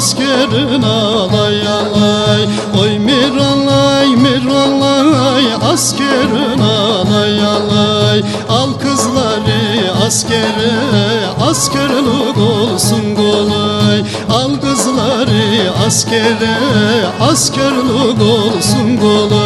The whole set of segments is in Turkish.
askerin alay alay. Oy miralay miralay askerin alay alay. Al kızları askere askerlik olsun kolay. Al kızları askere askerlik olsun kolay.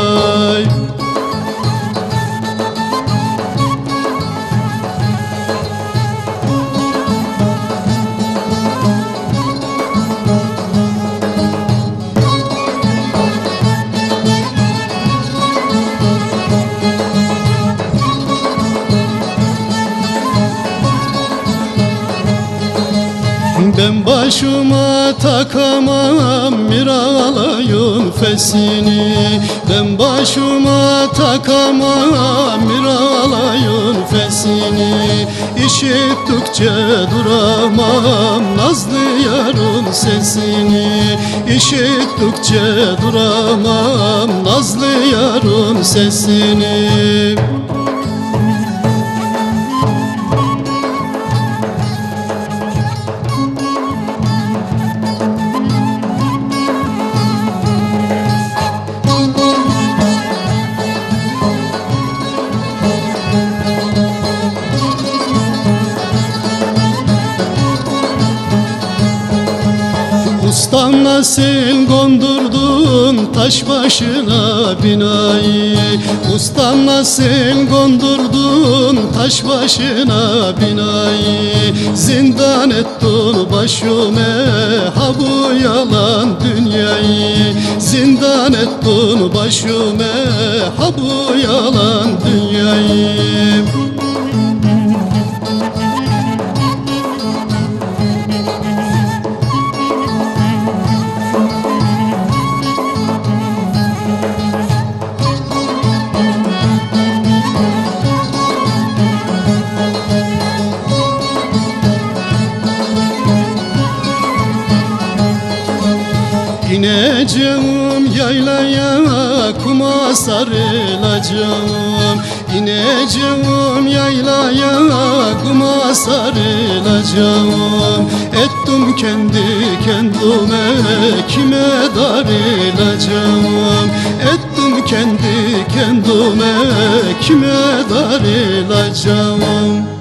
Ben başıma takamam miralayın fesini. Ben başıma takamam miralayın fesini. İşittikçe duramam nazlı yarın sesini. İşittikçe duramam nazlı yarın sesini Ustam nasıl gondurdun taş başına binayı. Ustam nasıl gondurdun taş başına binayı. Zindan ettin başıme ha bu yalan dünyayı. Zindan ettin başıme ha bu yalan dünyayı İneceğim yaylaya kuma sarılacağım. İneceğim yaylaya kuma sarılacağım. Ettim kendi kendime kime darılacağım? Ettim kendi kendime kime darılacağım